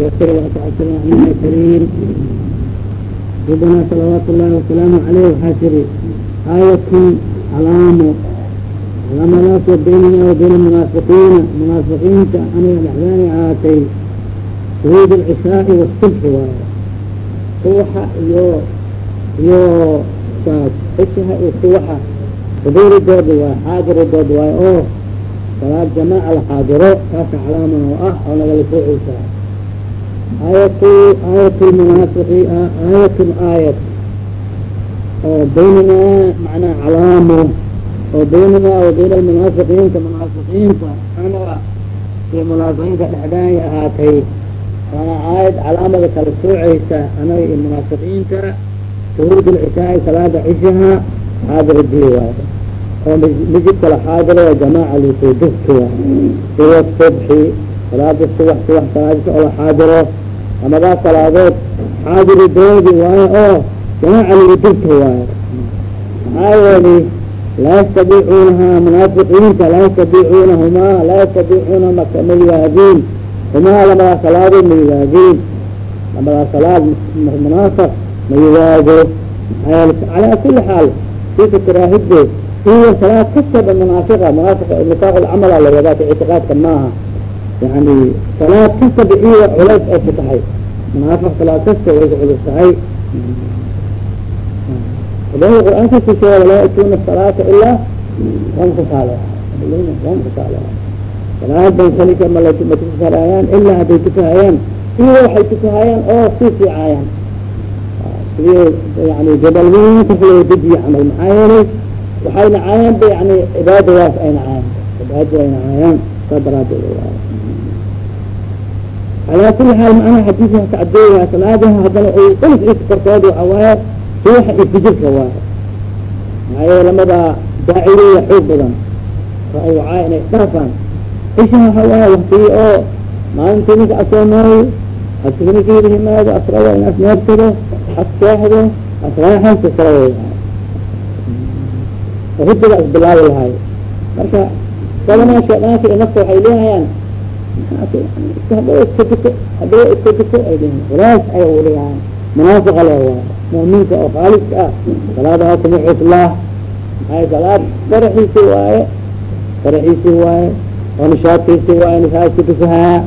يسر وتعسر عنا كريم ربنا صلوات الله وسلامه عليه وحاسري آية علامة علامة لا بيننا وبين المنافقين منافقين أنا الأحزان آتي شهود العشاء والصبح صوحة يو يو saas isha suwaxa xuduuri dood waay xaadiri dood waay oo salaad jamaaca la xaadiro taasa calaaman oo ah aayat aayat lmunaafiqi aayat aayat oo baynanaa macnaa calaamo oo baynanaa wa bayna almunaafiqiinta munaafiqiinta. Anaga iyo munaafiqiinta dhexdaanya ahaatay. Waana aayad calaamada kala sooceysa anaga iyo munaafiqiinta. Shuhuud lcishaai salaada cishaha xaadirdi waay oo masjidka la xaadiro jamaaca lisoo dugto waay siwa subxi salaada subax subax salaadisa oo la xaadiro amadaa salaadood xaadiri doodi waayo oo jamaaca lagu dugto waayo maxaa yeeli laa yastadiicuunaha munaafiqiinta laa yastadiicuuna humaa laa yastadiicuuna ma yigaadiin humaa lamadaa salaadood ma yigaadiin lamadaa salaad munaafiq mayiwaado calaa kuli xaal sika karaahide iyo salaad kastaba munaafiqa munaafiqa nifaaq lcamala lawadaa ictiqaadka maaha yani salaad kastaba iyo culays ay ku tahay munaafiq salaad kasta way ku tahay ilahi qur'aanka ku sheega walaa yatuuna salaata ilaa wan kusaale wan kusaale salaadan kalika matukusalayaan ilaa hadday tukahayaan iyo waxay tukahayaan oo sii siicaayaan yani jabalweynka loo dejiye camal maxaa yeelay waxay nacaayaan ba yani cibaadadaas ay nacaayaan cibaadada ay nacaayaan saa daraadeed calaa kuli xaal macnaha xadiiska kacadeeya salaadaha haddana ulus is korkooda waxa waaye suwaxa iyo fijirka waaye maxaa yeele lamadaa daacireya xoog badan ra'ay wacaa inay dhaafaan isha waxa waaye waktiyi oo maalintii ninka asoomaayo asninkeyda himaado asrawa in asneebsado asseexdo asraaxansa kala way hurdiga isbilaabi lahay marka badanaa sheedaanka nafta waxay leehayaan hadaba iska duko hadaba iska duko ay dhihin uleeyahaan munaafiqa le waay mu'minka oo khaaliska ah salaadaha kuma xuslaa maxay salaad faraxiisi waaye faraxiisi waaye oo nishaadkiisi waaye nishaadki dukahaa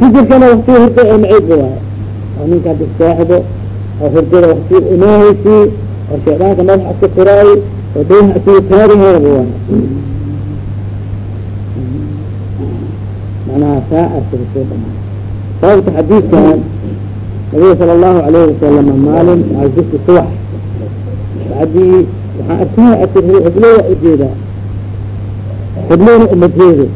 fijirkana wakti hurda ee maciidba waayo oo ninka haddi seexdo oo hurdada wakti imaahaysi oo shaydaanka madaxa iska furaay oo dayha isiga kaariheeda waayo manaha saa asirso dhamaa sababta xadiidkan nabiga sala allahu alayhi wasalam maalin ajirta subax bacdii waxaan arkaya asir hiblooda u jeedaa hiblowna umajeedo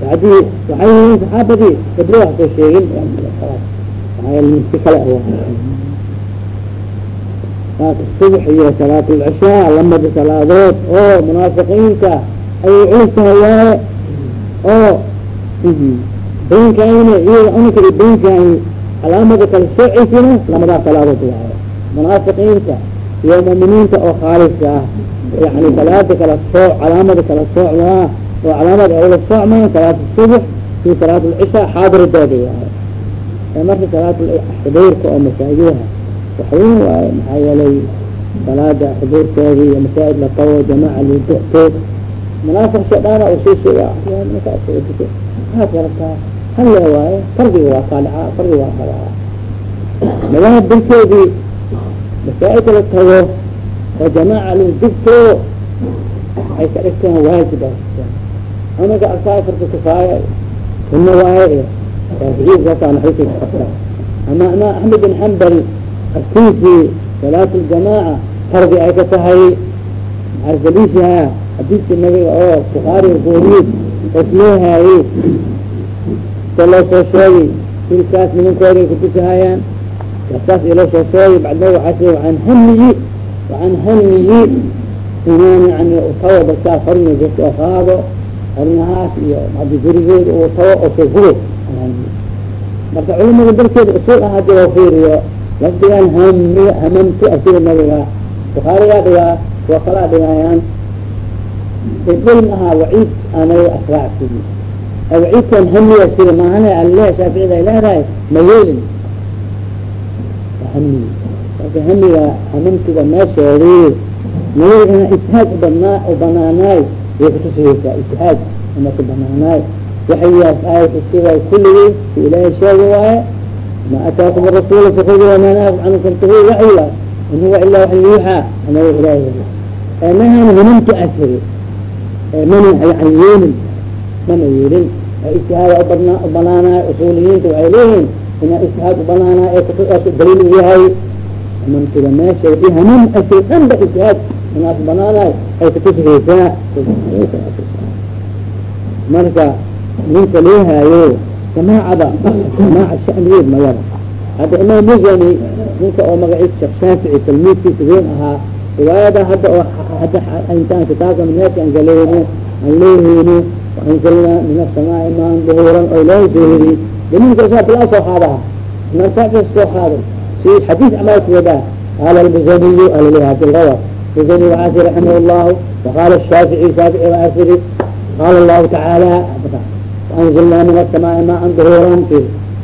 badi waxay yihiin saxaabadii iblo wax soo sheegin si kale subx iyo salaat lcishaa lamada salaadood oo munaafiqiinta ayay culus tahay oo beenkaayna iyaga uninka iyo beenkaay calaamada kala soociisina lamadaa salaadood waaye munaafiqiinta iyo mu'miniinta oo khaaliska ah yani salaada kala sooc calaamada kala soocdaa oo calaamad ay ula socmaan salaat subax iyo salaat lcishaa xaadiridooda waaye marka salaat oo masaajidaha waxweyn waaye maxaa yeelay salaada xuduurkeeda iyo masaajid la qabo jamaaca liduxto munaafiq shadhaana u soo sheega maxaad garataa halle waaye fardiga waa saalixa fardiga waa saalixa madaha dalkeedii masaajidka la tago oo jamaaca lidugto ay ka dhigteen waajib anaga arkaay farka kifaaya sunna waaye shaaficiyadaasaa naxariisa kafta ama ama axmed bin xambal arkiisii salaat ljamaaca fardi ay ka tahay maxaa daliishaha xadiiskii nabiga oo bukhaari gooriye osleehaayey sa loo soo sheegay silkaas nimankooda ay kutusahayaan kasaas iloo soo sheegay bacda waxaa se waan hamiyi waan hamiyi inaan yani tawa dadkaa dadka oo qaado arinahaas iyo hadi gurigeeda uu tago oo soo hubo marka culimada darkeeda usul ah haddii loo fiiriyo lafdigaan hamiga hamamtu asida nabiga bukhaarigaa dhigaa kuwa kalaa dhigaayaan dhulm ahaa waciid aanay asraacsiyi waciidkan hamiya sida maahane aleh shaaficida ay leedahay ma yeelin hami marka hamiga hamamtiga meesheedi mayel ina ijtihaad ubadnaa u banaanaay way kutusihaysaa ijtihaad ina ku banaanaay waxayaas aayasiway kulligii si ilaahay sheegi waaye ma ataakum fantahu waxyi waay in huwa ilaa wax yuuxaa anaga ilaahay mahan hamamtu asiri mana yani yeelin mana yeelin ijtihaada ubadna ubanaanaay usuuliyiinta waxay leeyihiin inaa ijtihaad ubanaanaay ee daliil u yahay hamamtiga meesha i hamam asir dhan ba ijtihaad inaas banaanaay ay kutusihaysaa marka ninka leehaayo jamaacada jamaaca shaniyeed mayada hadda imaam muzani ninka oo magaciisa sheekh shaafici talmiidkiisa weyn ahaa riwaayada hadda oo hadda intaan kitaabka minhaajka aan galeyno aan leeheyno waanzalnaa min asamaai maan duhuuran oo ilaahay soo yiri daliilka isaa bilaa soo qaadaha imaam shaafici soo qaaday si xadiis camal kuwadaa qaala albuzaniyu alaleha bilrawa buzani waxaasi raximah llahu waqaala shaafici shaafici waxaasiri qaala allahu tacaala waanzilnaa min asamaai maan duhuuran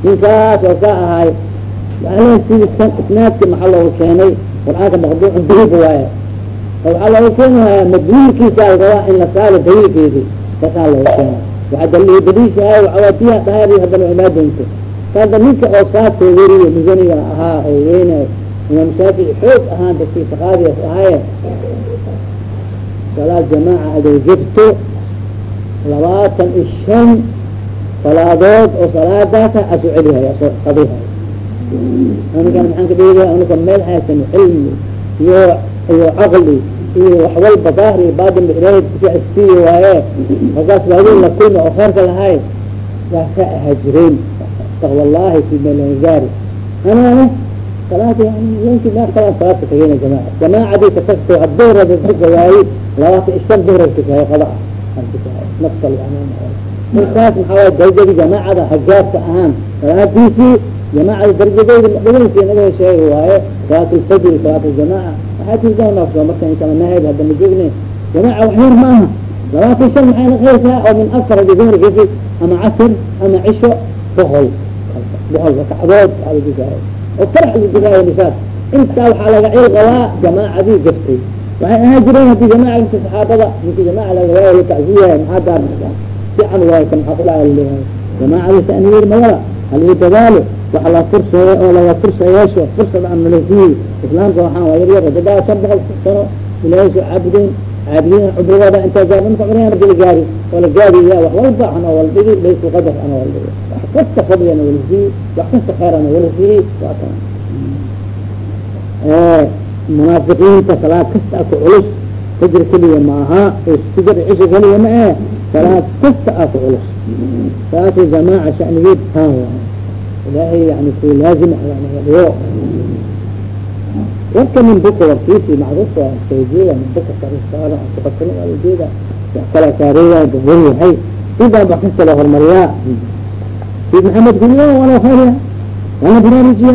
ninkaas oo ka ahay ala sidi isnaadki maxaa loogu keenay qur'aanka maqduucun daliilka waaye waxaa loogu keenaya madluulkiisa al rabaa in la saaro daliilkeedi saasaa loogu keena waxa dal daliishahay waxawaatiya dhaari haddana imaadonto kada ninka oo saasoo weriye musaniga ahaa oo weynay imaam shaafici xoog ahaan dadkii ahaye salaad jamaaca aday jirto labaatan iyo shan salaadood oo salaadaasa asu celihay aso qadihay anigan maxaan ka dhigaya anuka meel haysan cilmi iyo iyo caqli iyo wax walba daahri iyo baatin ba ilaahay kusiiy waaye. Markaas waaweyn la kulmi oo kheerka lahay waa ka ahaa jireen wallahi fi melgaari anana salaada yani yanki ma kala salaadka tagayna jamaaca jamaacadii katagto aduhra dadka waaye labaatan ishan duhra tukahay qada ah nafta markaas maxaa waay darajadii jamaacada hajaabka ahaan salaadiisii jamaacada darajadeyda dhaweynsi naga sheegi waaye salaat lfajri salaat ljamaaca waxaa tirdanoso marka yar ma aha labaatan shan oo min afar ama casr ama cisho boqol boqol intaa waxaa laga cil qabaa jamaacadii gaftay waxay ahaan jireen haddii jamaaca inta saxaabada ninki jamaaca lagawaayo lakacsiyahay maxaa daar sican waayo ka maxaa kudhaca la leeyahay jamaacada shaniyeed mayala halii dadaalo waxa la fursayo oo laga fursa yeesho fursad aan malasiiy islaamka waxaan waa yaryar dadaa shan boqol sano ilaahay soo caabudeen caabidiin cudurgooda intaa gaar marka cumriyan marki la gaari oo la gaariya wax walba ana wala laysu qadar ana wala wax kasta fadliyana wala wax kasta kheerana wala siiyi waa kan munaafiqiinta salaad kasta aku culus fajr keliya maaha fajr cisha keliya ma eh salaad kasta aku culus saasi jamaaca shanigeed taan waay ilaahay yani ku laazim dhigo warka min buka warkiisi macruufka sayjeeda min buka sarisaara kuqasana waaljeeda wax kala saareeya gawar yahay sidaan wax kasta loo horumariyaa sid maxamed kuliya wala khayriya wala baraarujiya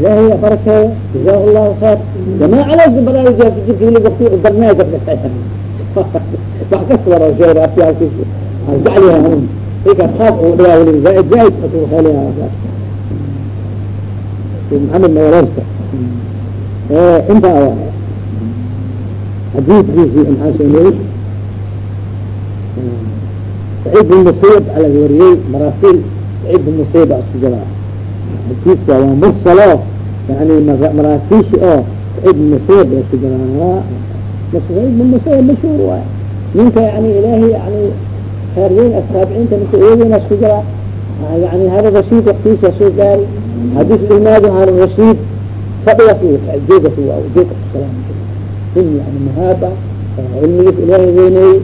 jazaa llahu khayr jamaaca laas baraarujiya jirka wili wakti darnaa wax kasta wara sheer afyaalkiis jeclyahay ika kaaf uu dhigaa weli zaaid zaaid khayliya sid maxamed nawareerka intaa a xadiidkiisii maxaa sooneeyey saciid bin musayib ala wariyey maraasil saciid bin musayib isku jiraa xadiidka waa mursalo yani maraasiishi oo saciid bin musayib a isku jiraa saciid bin musayib mashhuur waay ninka yani ilaahay yani kheer weyn taabiciinta ninka uwaweyna isku jiraa yani hada rashiid waktiisa soo gaari haddii su imaado haarun rashiid fadhigas jeegas jeedka salaam in yani mahaaba cilmigiis ilaahay weyneeyey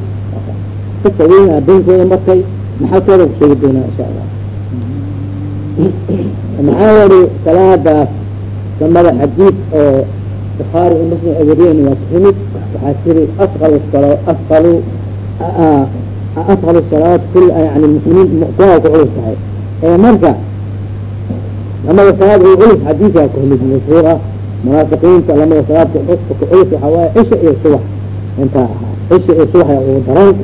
kasa weyna beenkooda markay maxalkooda ku sheegi doonaa insha allah maxaa yeli salaadaas lamada xadiid oo bukhaari i muslim ay wariyeen waa kuhimid waxaa tiri asqal asqalu asqal salaat kul yani muslimiin kuwa ku culus tahay. Marka lamada salaad u culus xadiikaa kuhimid mashhuura munaafiqiinta lamada salaad ku culus waxaa waaye cisha iyo subax. Inta ishi suwaxa ugu daran.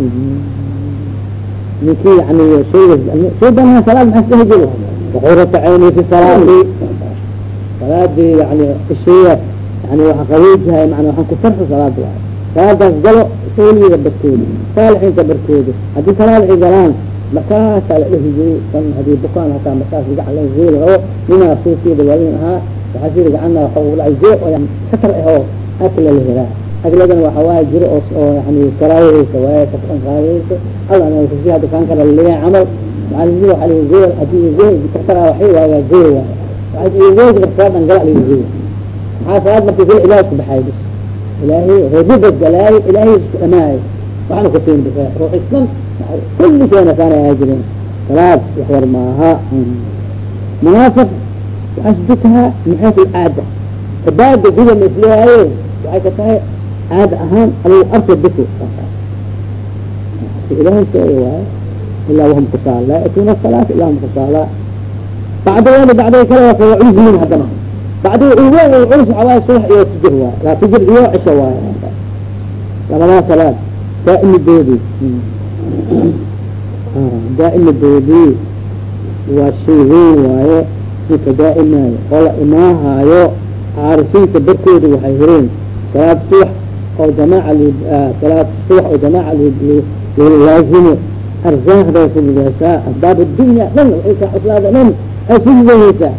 Ninkii yani shay banaan salaad maxaa iska hijiro waxurata cayni fi salaati salaadii yani ishiya yani waxa qawiijahay mana waxaan ku farxo salaada waay salaadaas galo sawliga barkooda saalixiinta barkooda haddii salaalixi galaan markaasaa la dhehijiyey kan haddii bukaan hataa markaas gacan laheeli rabo ninaa suufiida waaweyn ahaa waxaa siri gacana dhacay zee oo yani satar ah oo akla la helaa agladan waxa waaye jiro oo yani karaayahaysa waaye kasan qaadaysa alla si hadda kaan kala leeyahay camal macalimiin waxa lihi zee haddii zee kasara waxay waaga zee waaye waxaa zee kasara dhan gala lihi zee maxaa salaad markii kula ilaah ku baxay bis ilaahay reebibad galaayo ilaahay isku dhamaayo waxna kutiin bisa ruuxisman kulli keena kaana aa jirin salaad wax yar maaha munaafiq waxaa sudutahaa min xaysu alcaada cibaada guda ma waxay ka tahay caada ahaan al arka biko ilahay sheega waayo ilaa wahum kusaal laa yatuuna asalaata ilaa hum kusaala bacdageena bacday kale waa culus haddana bacdi uwe culus waxaa waaye subax iyo tijir waaye laa tijir iyo cisho waaye labadaa salaad daa'imidoodii daa'imidoodii waa shay weyn waaye ninka daa'imaayo oo la imaahaayo caarifiinta barkooda waxay hireen salaad subax oo jamaaca salaad subax oo jamaaca lalaazimo arzaaqdaas ligaasaa asbaab addunya dhan waxay kaa cuslaada dhan ay fududahaysaa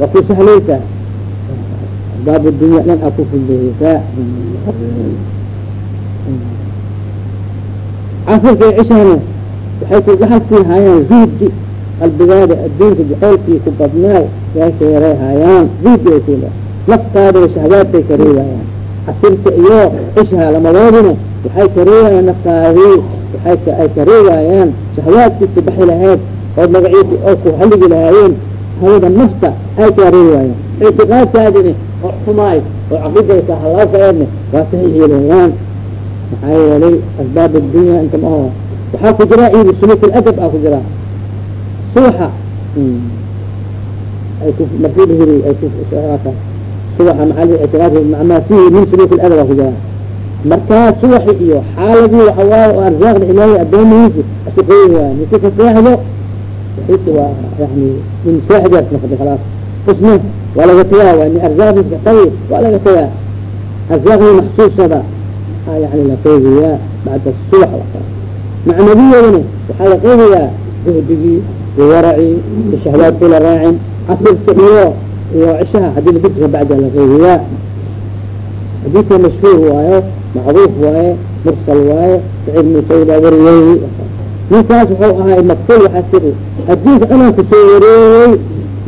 waa ku sahlaysaa asbaab addunya dhan aa ku fududahaysaa casirka iyo cishana waxay ku gaxalkii haayaan zuhdi qalbigaada adduunka jacaylkii ku badnaay yaa ka yaray haayaan zuhdi ay kula naftaada shahwaadkay ka reebayaan casirka iyo cishaa lamadoodina waxay ka reebayaan naftaadii ay ka reebayaan shahwaadkii ku baxi lahayd oo magaciisi oo ku haligi lahaayeen hawada nafta ay kaa reebayaan ictiqaadkaadini oo xumaay oo caqidaysa halaafeedna waa saxiix yeelayaan maxaa yeelay asbaab addunya inta maho waxaa ku jira idi suluk ladab aa ku jira subaxa ay ay subaxa maaa ictiqaadka min suluk aa ku jira markaa subaxi iyo xaaladii waxa waaye oo arsaaqda ilaahay addoomihiisi ashaqeeyi waay misi ka seexdo waxisi waa yani min saaxidaas noqday khalaas. Usme waa laga tagaa waa ni arsaaqdiisa qawi waa laga tagaa. Arsaaqdii maxsuusada yani la qeybiyaa bacda subax macnabiyadana waxaa la qeybiyaa zuhdigii iyo waracii iyo shahwaadkii la raacin casirka iyo iyo cishaha haddii ladibka bacda la qeybiyaa. Xadiidka mashhuur waayo macruuf waaye mursal waaye saciid musayda wariyey ninkaas wuxuu ahay maqsul waxaa siri adduunka inaan ku soo wareeyey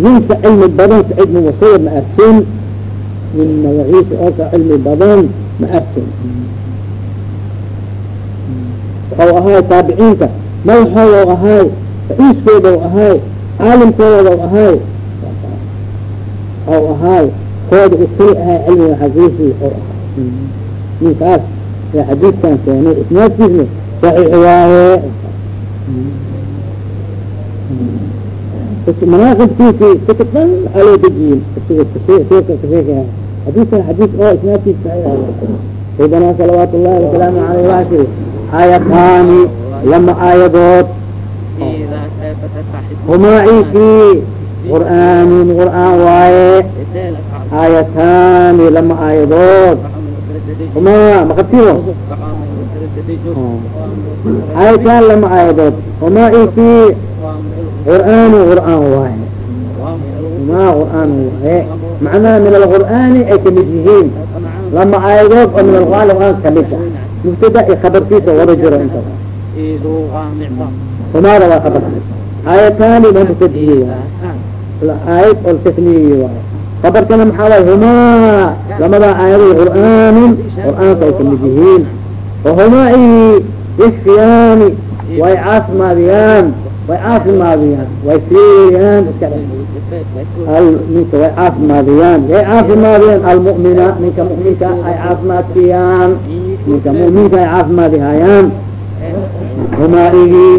ninka cilmi badan saciid mumusayir ma arkin. Min magaciisa oo cilmi badan ma arkin. Waxau ahaay taabiciinta. Madaxooda ahaay ra'iiskooda ahaay caalimkooda ahaay waxau ahaay kooda u keli ahay cilmiga xaqiisi oo ahaa ninkaas ee xadiidkan keenay isnaadkiisna saxiix waaye. Manaaqibkiisi kutub dhan waxaa dejiyin xadiidkan xadiid oo isnaadkiis saxiix saydana salawaat ullahi wasalaamu aleyh waashir aayataani lama aayadood. Humaaciisii qur'aanin qur'aan waaye. Aayataani lama aayadood huma makatiro aayataan lama aayadood humaaciisii qur'aani qur'aan waaye humaa qur'aan waaye macnaha min alqur'aani ay ka mid yihiin lama aayadood oo min alqur'aan qur'aan ka mid ah mubtada iyo khabarkiisa wada jiro inta humaada waa khabarki aayataani ma mubtadiye aayad oo tasniye khabarkana maxaa waay humaa lamadaa aayado qur'aanin qur'aanka ay ka mid yihiin wahumaa yashfiyaani way caafimaadiyaan way caafimaadiyaan way fiiriyaan ninka way caafimaadiyaan yay caafimaadiyaan almu'mina ninka mu'minka ay caafimaadsiiyaan ninka mu'minka ay caafimaadihayaan humaaigii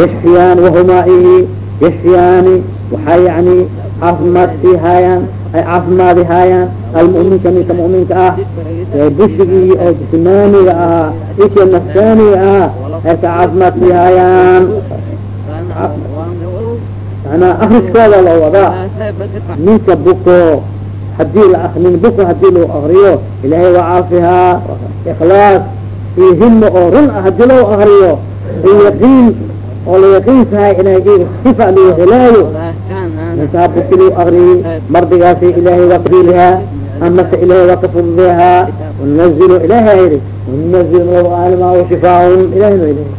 yashfiyaan wahumaaihi yashfiyaani waxay yani caafimaad sii haayaan ay caafimaadi haayaan almu'minka ninka mu'minka ah bushigii oo jismaaniga ahaa ikii nafsaaniga ahaa ay caafimaad sii haayaan. Manaa akriskooda loo wadaa ninka buko haddii la nin buko haddii loo akriyo ilaahay waa caafihaa ikhlaas iyo himo oo run ah haddii loo akriyo iyo yaqiin oo la yaqiinsahay inay sifa loo helaayo loo akriyi mardigaasi ilaahay waa kafiilihaa amase ilaahay waa kafududehaa wanunazilo ilahay yidhi wanunazil min alqur'aani shifaaun ilahina ilahy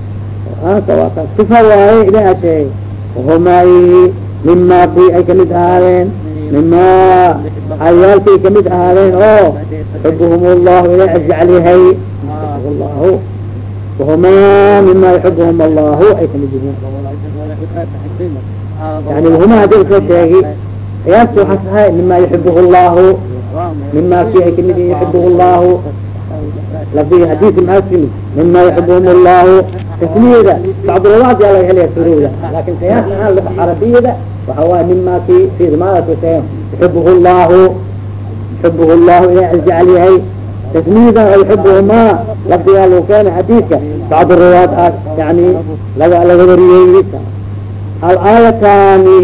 qur'aanka waa ka sifa waaye ilaha sheegay wahumaa mima kuwi ay ka mid ahaadeen mima ayaalkay ka mid ahaadeen oo yuxibhum llahu ila ajcal yahay llahu wahumaa mima yuxibhum allahu ay ka mid yihiin yani wahumaa haddii la soo sheegi ayaalka waxaa tahay mima yuxibh llahu mima ki ay ka mid yuxibh llahu lafdiga xadiidka maxaa timid mima yuxibhum allahu tasmiyada bacdulwaad yaa laga helaya surowda laakin qiyaas ahaan luga carabiyada waxa waay mima ki firmaadasa yuxibh llahu yuxibh llahu ila ajcal yahay tasmiyada yuxibhuma lafdigaa lagu keenay xadiidka bacd ruwaad a yani laga laga wariyey alaayatani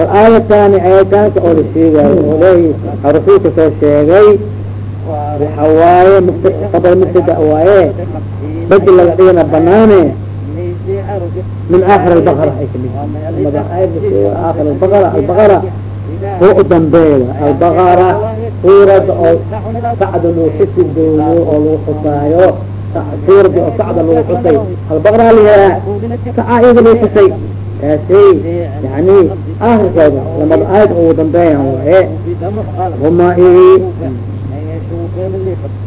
alaayatani ayataanka oo la sheegayo oo leeyi rasuulka soo sheegay waxa waaye qabal mubtada waaye badi laga dhigana banaane min aakir albaqara ay ka mid aakir albaqara albaqara oo u dambeeya albaqara suurada oo sacda lagu xusi dooyo oo lagu xusaayo suuradi oo sacda lagu xusay. Albaqara lihaa sacaayada lagu xusay. Taasay yani aakirkeeda lamada aayad ugu dambeeyan waaye. Huma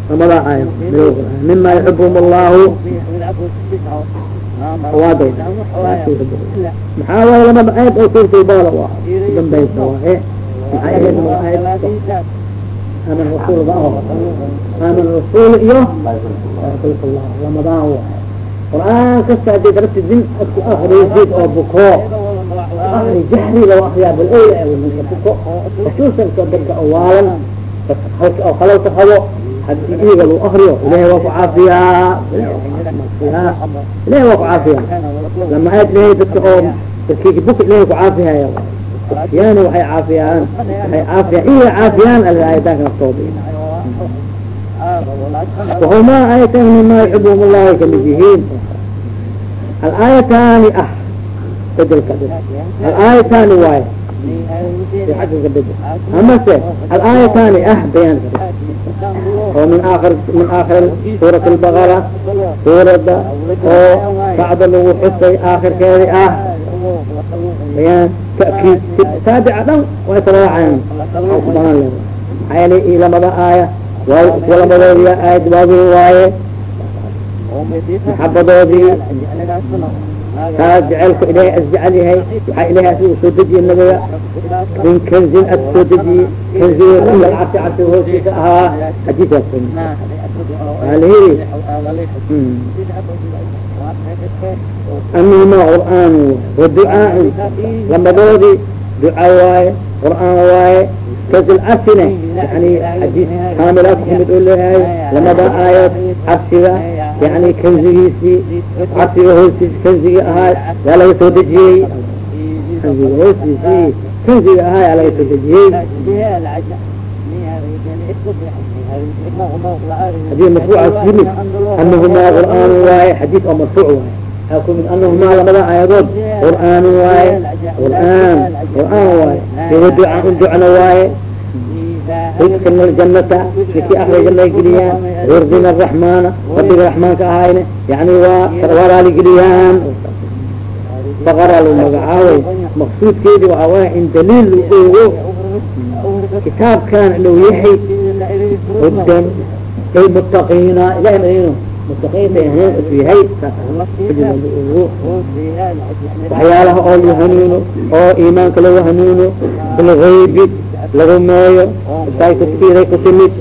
lamada aaya mima yuxibhum allahu maxaa waaye. Lamada aayad oo suurtaybaala u ah udambaysa waaye maxay ahayd lamada aayad aman aho aman rasuul iyo llah lamadaan waaye qur'aan kasta haddii darabti din adku akrisid oo buko akri jahri law akriyaa balowla ninka buko khusuusan ka dadka awaalan halka oo khalawka qabo haddii iiga lagu akriyo ilahay waa ku caafiyaa ilahay waa ku caafiyaa lama aad ilahay dadka oo dadkii buka ilahay ku caafihaya yani waxay caafiyaan waxay caafiyaan iya caafiyaan aayadaanka naftooda wahumaa aayatan mima yuxibhum allah ay ka mid yihiin alaayatani ah bedelka alaayatani waaye amase alaayatani ah bayaan oo min aakir min aakhir suurat albaqara suurada oo bacda lagu xusay aakhirkeedi ah bayaan taabica dhan way le maxaa yeelay i lamada aaya lamadoodiya aayad waaweyn waaye maxabadoodii kaa jaceylku ilaahay asjecel yahay waxaa ilahay asigu soo dejiye nabiga min kanzin as soo dejiyey kanziga kula cabsi cabsi hoostiisa ahaa xadiiskaas waa amihima qur'aan waducaa lamadoodii duca waaye qur'aan waaye kazil carsine yani xadiis kaamilaad kumid oo leeyahay lamada aayad carsiga yani kanzigiisii carsiga hoostiis kanziga ahaa yaa laga soo dejiyey kanziga hoostiisii kanziga ahaa yaa laga soo dejiyey haddii marfuucaas yimid anahumaa qur'aan waaye xadiis oo marfuuc waaye waxaa kumid anahumaa lamada aayadood? Qur'aan waaye qur'aan qur'aan waaye. Iwa duca ducna waaye. Udkilna aljanata nikii akri janay geliyaan. Wurdina araxmaana rabbiga raxmaanka ahayne yani waa waa raaligeliyaan baqara lagu magacaabay maqsuudkeedi waxaa waaya in daliil lagu ogo kitaabkan inuu yahay. Hudan lilmuttaqiina ilahay ogo waxyaalaha oo lagu hanuuno oo iimaanka lagu hanuuno bilgaybi lagu meeyo say kuskiiday ku timid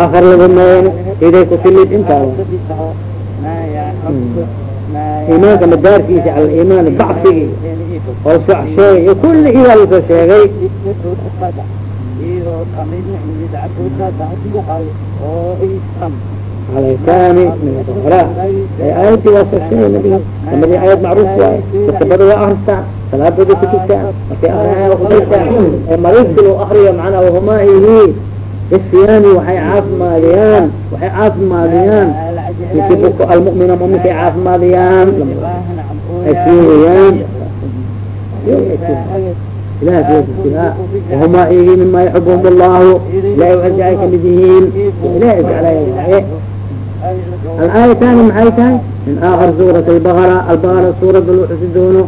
aakar lagu meeyno iday ku timid intaa iimaanka madaarkiisa cala iimaan bacfigi oo sheegay kulli iyaa la soo sheegay alaytani min alfuqara aayadii waa soo sheegay nabiga amadi aayad macruuf waaye kutabada waa akristaa salaadooda kututaa markay akriyaan waa kututaa ee mariidki loo akriyo macnaa wahumaa ihi isyaani waxay caafimaadiyaan waxay caafimaadiyaan kibuk almu'mina mu'minkay caafimaadiyaan ay siiyayaan ilaha siyaa wahumaa igi mima yaxibhum allahu ilahay waxay jecay ka mid yihiin ilahay jeclay waaye alaayatani maxay tahay min aakir suurat albaqara albaqara suurada loo xusi doono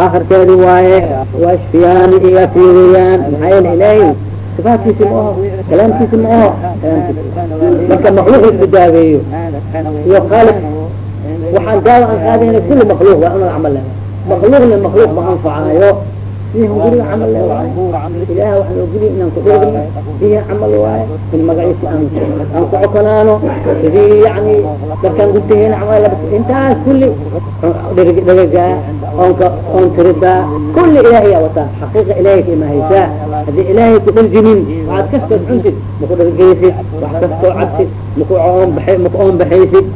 aakhirkeedi waaye washfiyaani iga fiiriyaan maxaa yeele ilaahay sifaatkiisi ma aho kalaamkiisi ma aho marka makluuq la isku daaweeyo iyo khaalq waxaan daawa aan qaadayna kulli makluuq waa inaan camal leha makluuqna makluuq ma anfacaayo sidii guriga camal le ilaah waxaan ogoliy inaan kudhegno bihi camal waaye in magaciisi aan aan ku cokolaano sidii yani darkaan gudaheen camal intaas kulli. Dherigaa oonka oon tiridaa kulli ilaahay aa wataa xaqiiqa ilaahay ka imahaysaa haddii ilaahay ku dharjinin waxaad kastood cuntid maku dhargeysid wax kastoo cabsid maku oonba maku oon baxaysid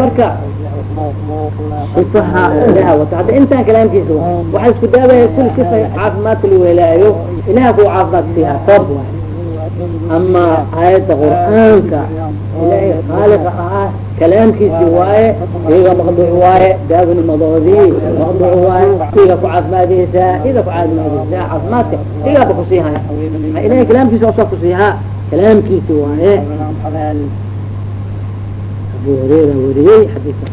marka wata hadda intaan kalaamkiisa waxaa isku daawaya kul sifa caafimaadka la weelaayo ilaha kuwa caafimaad siiha sabab ama aayadda qur'aanka ilaahay khaaliqa ahaa kalaamkiisi waaye iyaga maqduuc waaye daawinimadoodii maqduuc waaye iga ku caafimaadeysaa ida ku caafimaadeysaa caafimaadka igaaba kusiihaya ilahay kalaamkiisa osoo kusiihaa kalaamkiisi waaye abu hureyra wariyey xadiika